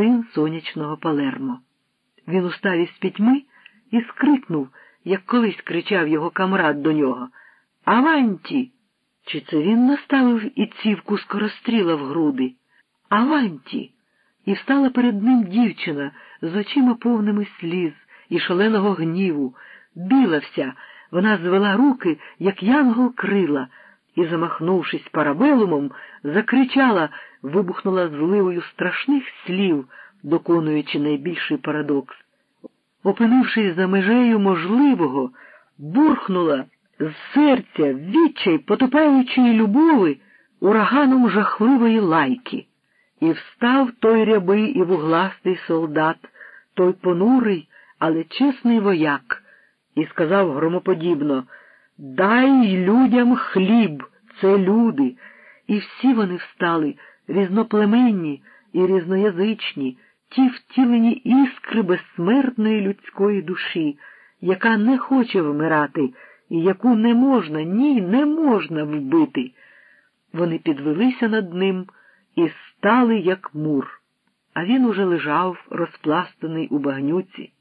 син сонячного Палермо. Він устав із пітьми і скрикнув, як колись кричав його камрад до нього. Аванті! Чи це він наставив і цівку скоростріла в груди? Аванті! І встала перед ним дівчина з очима повними сліз і шаленого гніву. Біла вся, вона звела руки, як янгол крила, і, замахнувшись парабелумом, закричала, вибухнула зливою страшних слів, доконуючи найбільший парадокс. Опинившись за межею можливого, бурхнула з серця відчай потопаючої любови ураганом жахливої лайки. І встав той рябий і вугластий солдат, той понурий, але чесний вояк, і сказав громоподібно Дай людям хліб, це люди. І всі вони встали, різноплеменні і різноязичні, ті втілені іскри безсмертної людської душі, яка не хоче вмирати і яку не можна, ні, не можна вбити. Вони підвелися над ним і стали, як мур, а він уже лежав, розпластаний у багнюці.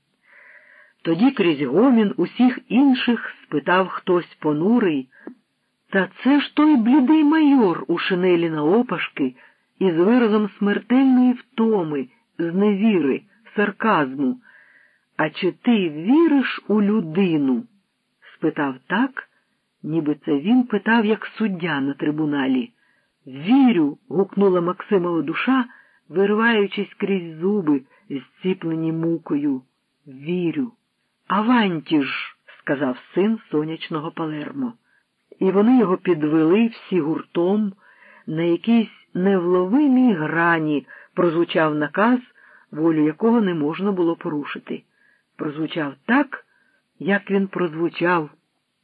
Тоді крізь гомін усіх інших спитав хтось понурий. Та це ж той блідий майор у шинелі на опашки із виразом смертельної втоми, зневіри, сарказму. А чи ти віриш у людину? спитав так, ніби це він питав, як суддя на трибуналі. Вірю. гукнула Максимова душа, вириваючись крізь зуби, зціплені мукою. Вірю. Аванті ж, сказав син сонячного Палермо. І вони його підвели всі гуртом, на якійсь невловимій грані прозвучав наказ, волю якого не можна було порушити. Прозвучав так, як він прозвучав,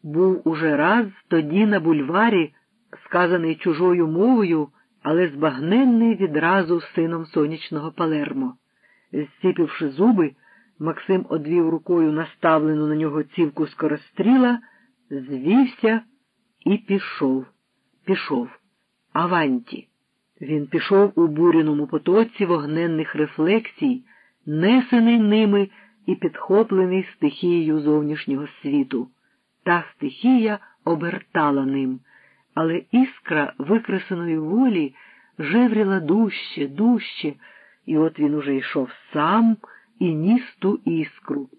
був уже раз тоді на бульварі, сказаний чужою мовою, але збагненний відразу сином сонячного Палермо. Зціпивши зуби, Максим одвів рукою наставлену на нього цівку скоростріла, звівся і пішов. Пішов. Аванті. Він пішов у буряному потоці вогненних рефлексій, несений ними і підхоплений стихією зовнішнього світу. Та стихія обертала ним, але іскра викресеної волі жевріла дужче, дужче, і от він уже йшов сам і ніс ту іскру.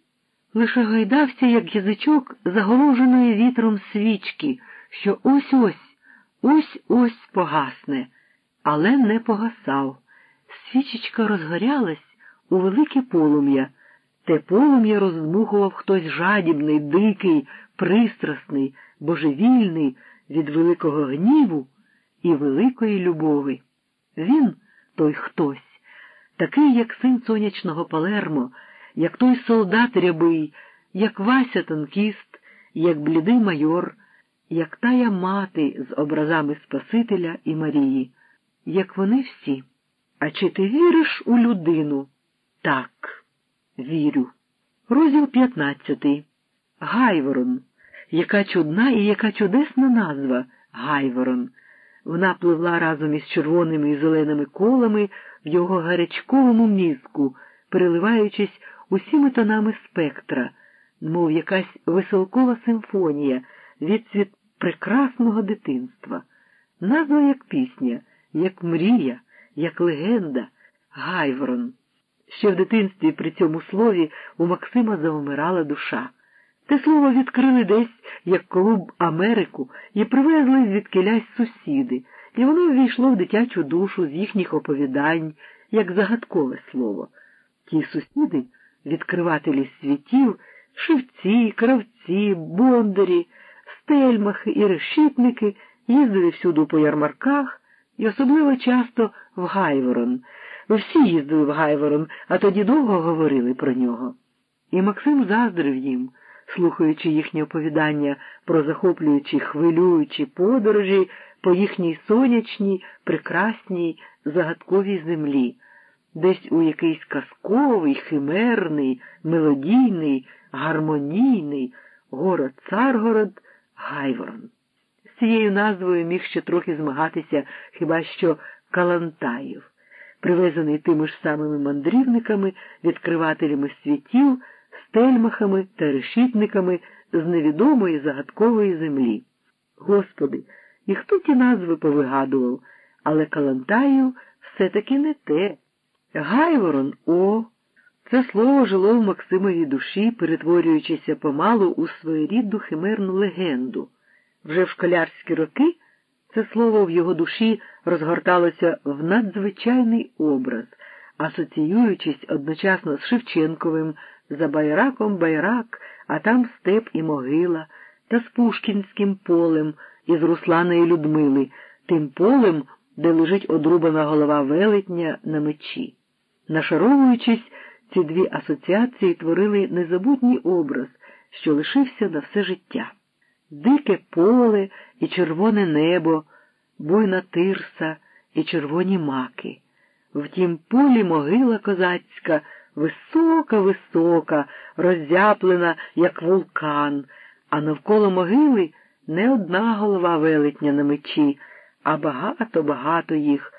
Лише гайдався, як язичок заголоженої вітром свічки, що ось ось, ось ось погасне, але не погасав. Свічечка розгорялась у велике полум'я. Те полум'я роздмухував хтось жадібний, дикий, пристрасний, божевільний від великого гніву і великої любови. Він, той хтось, такий, як син сонячного Палермо, як той солдат рябий, як Вася танкіст, як блідий майор, як тая мати з образами Спасителя і Марії, як вони всі. А чи ти віриш у людину? Так. Вірю. Розділ 15. Гайворон. Яка чудна і яка чудесна назва Гайворон. Вона пливла разом із червоними і зеленими колами в його гарячковому мізку, переливаючись усіми тонами спектра, мов якась веселкова симфонія, відцвіт прекрасного дитинства. Назва як пісня, як мрія, як легенда, Гайворон. Ще в дитинстві при цьому слові у Максима завмирала душа. Те слово відкрили десь, як колуб Америку, і привезли звідкилясь сусіди, і воно ввійшло в дитячу душу з їхніх оповідань, як загадкове слово. Ті сусіди, відкривателі світів, шивці, кравці, бондарі, стельмахи і решітники їздили всюди по ярмарках і особливо часто в Гайворон. Всі їздили в Гайворон, а тоді довго говорили про нього. І Максим заздрив їм, слухаючи їхні оповідання про захоплюючі хвилюючі подорожі по їхній сонячній, прекрасній, загадковій землі, десь у якийсь казковий, химерний, мелодійний, гармонійний город Царгород Гайворон. З цією назвою міг ще трохи змагатися хіба що Калантаїв. привезений тими ж самими мандрівниками, відкривателями світів, стельмахами та решітниками з невідомої загадкової землі. Господи, і хто ті назви повигадував, але Калантаю все-таки не те. Гайворон о. Це слово жило в Максимовій душі, перетворюючися помалу у своєрідну химерну легенду. Вже в школярські роки це слово в його душі розгорталося в надзвичайний образ, асоціюючись одночасно з Шевченковим, за байраком байрак, а там степ і могила, та з Пушкінським полем із Русланої Людмили, тим полем, де лежить одрубана голова велетня на мечі. Нашаровуючись, ці дві асоціації творили незабутній образ, що лишився на все життя. Дике поле і червоне небо, буйна тирса і червоні маки. В тім полі могила козацька, висока, висока, роззяплена, як вулкан, а навколо могили не одна голова велетня на мечі, а багато-багато їх,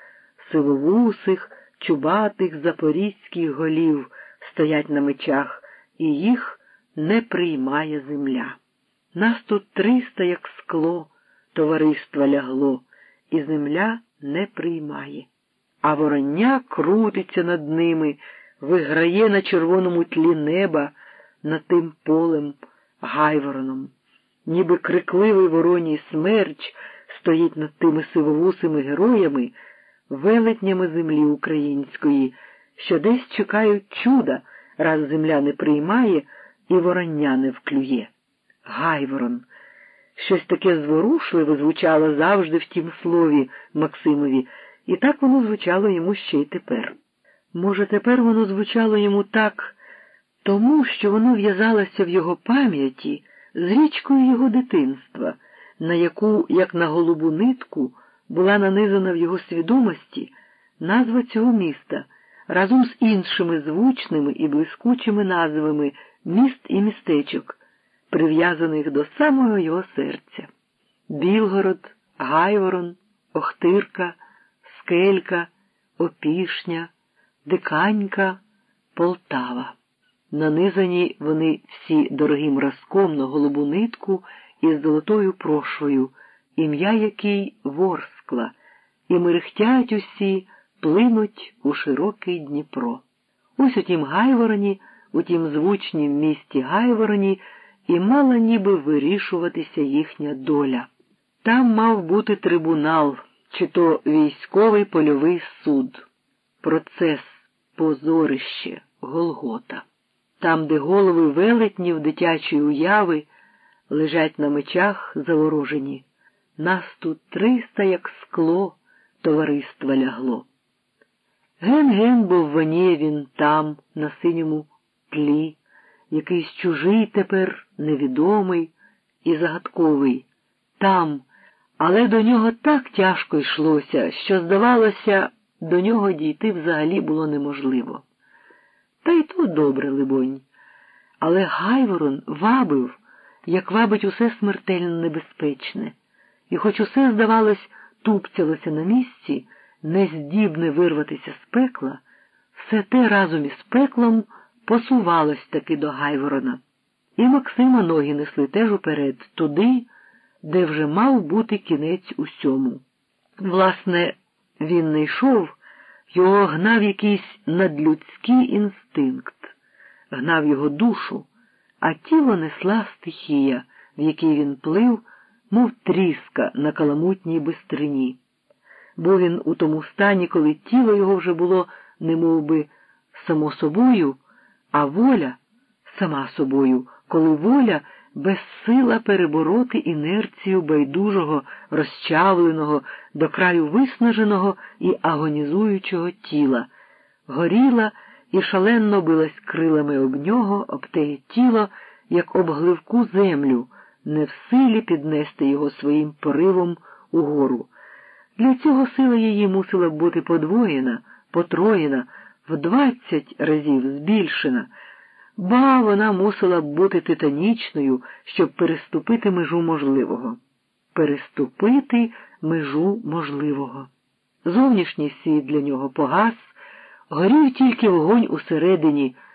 сивовусих, чубатих запорізьких голів стоять на мечах, і їх не приймає земля. Нас тут триста, як скло, товариства лягло, і земля не приймає. А вороння крутиться над ними, виграє на червоному тлі неба над тим полем гайвороном. Ніби крикливий вороній смерч стоїть над тими сивовусими героями, велетнями землі української, що десь чекають чуда, раз земля не приймає і вороння не вклює. Гайворон. Щось таке зворушливе звучало завжди в тім слові Максимові, і так воно звучало йому ще й тепер. Може, тепер воно звучало йому так, тому що воно в'язалося в його пам'яті з річкою його дитинства, на яку, як на голубу нитку, була нанизана в його свідомості назва цього міста разом з іншими звучними і блискучими назвами міст і містечок, прив'язаних до самого його серця. Білгород, Гайворон, Охтирка, Скелька, Опішня, Диканька, Полтава. Нанизані вони всі дорогим разком на голубу нитку із золотою прошвою, ім'я який Ворскла, і мерехтять усі, плинуть у широкий Дніпро. Ось у тім Гайвороні, у тім звучнім місті Гайвороні, і мала ніби вирішуватися їхня доля. Там мав бути трибунал, чи то військовий польовий суд, процес, позорище, Голгота. Там, де голови велетнів дитячої уяви лежать на мечах заворожені. Нас тут триста, як скло, товариства лягло. Ген-ген був воніє він там, на синьому тлі, якийсь чужий тепер, невідомий і загадковий, там, але до нього так тяжко йшлося, що, здавалося, до нього дійти взагалі було неможливо. Та й то добре, либонь. Але Гайворон вабив, як вабить усе смертельно небезпечне, і хоч усе, здавалось, тупцялося на місці, нездібне вирватися з пекла, все те разом із пеклом посувалось таки до Гайворона. І Максима ноги несли теж уперед, туди, де вже мав бути кінець усьому. Власне, він не йшов, його гнав якийсь надлюдський інстинкт, гнав його душу, а тіло несла стихія, в якій він плив, мов тріска на каламутній бистрині. Був він у тому стані, коли тіло його вже було немов би, само собою, а воля сама собою, коли воля безсила перебороти інерцію байдужого, розчавленого, до краю виснаженого і агонізуючого тіла, горіла і шалено билась крилами об нього, об те тіло, як об гливку землю, не в силі піднести його своїм поривом угору. Для цього сила її мусила бути подвоєна, потроєна, в двадцять разів збільшена, ба вона мусила б бути титанічною, щоб переступити межу можливого. Переступити межу можливого. Зовнішній світ для нього погас, Горів тільки вогонь усередині,